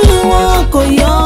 okoyo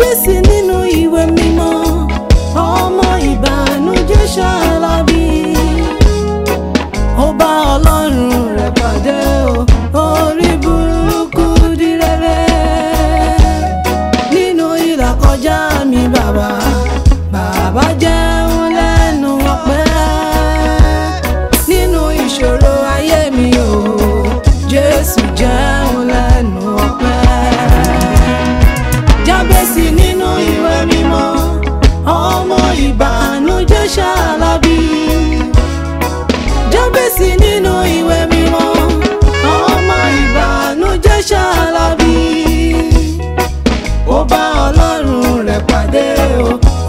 bí sí nínú ìwé mímọ́ ọmọ ìbànújẹ́ ṣàlàbí. Aisha Alabi jábèsì nínú ìwé mímọ́ ọmọ ìbànújẹ́ Ṣàlàbí ó bá Ọlọ́run rẹ̀ pàdé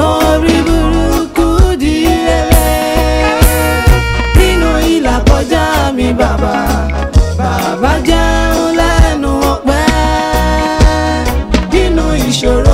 o orí burúkú di lẹ́lẹ́ nínú ìlà kọjá mi bàbá bàbá jẹun lẹ́nu ọpẹ́ nínú ìṣòro.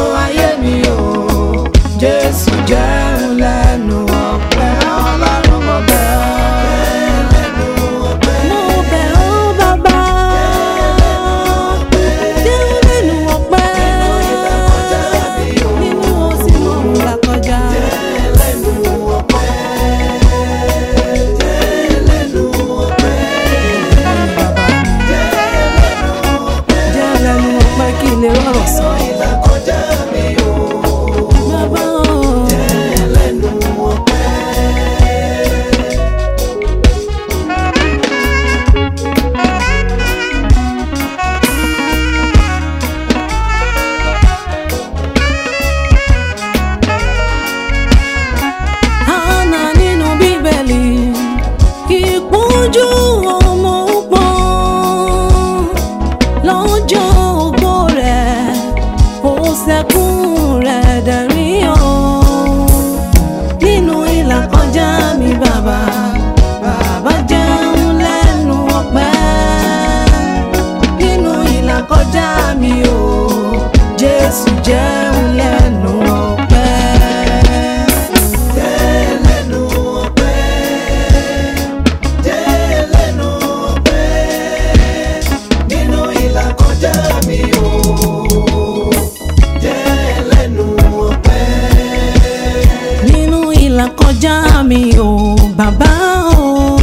kọjá mi o bàbá o.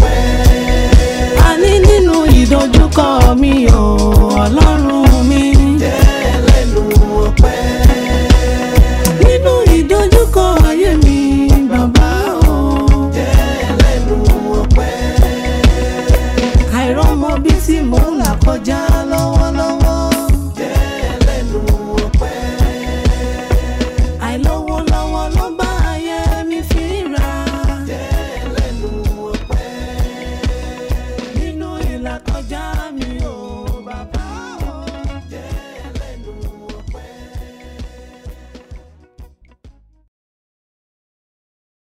tẹ́lẹ̀nu nínú ìdojúkọ mi o ọlọ́run. ọjà.